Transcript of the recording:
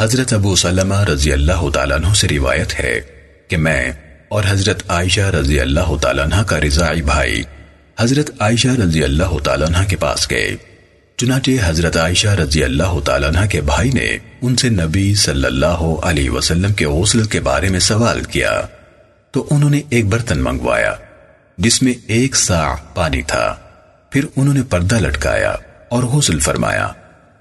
حضرت ابو سلمہ رضی اللہ تعالیٰ عنہ سے روایت ہے کہ میں اور حضرت عائشہ رضی اللہ تعالیٰ عنہ کا رضائی بھائی حضرت عائشہ رضی اللہ تعالیٰ عنہ کے پاس گئے۔ چنانچہ حضرت عائشہ رضی اللہ تعالیٰ عنہ کے بھائی نے ان سے نبی صلی اللہ علیہ وسلم کے غسل کے بارے میں سوال کیا۔ تو انہوں نے ایک برتن منگوایا، جس میں ایک سا پانی تھا۔ پھر انہوں نے پردہ لٹکایا اور غسل فرمایا۔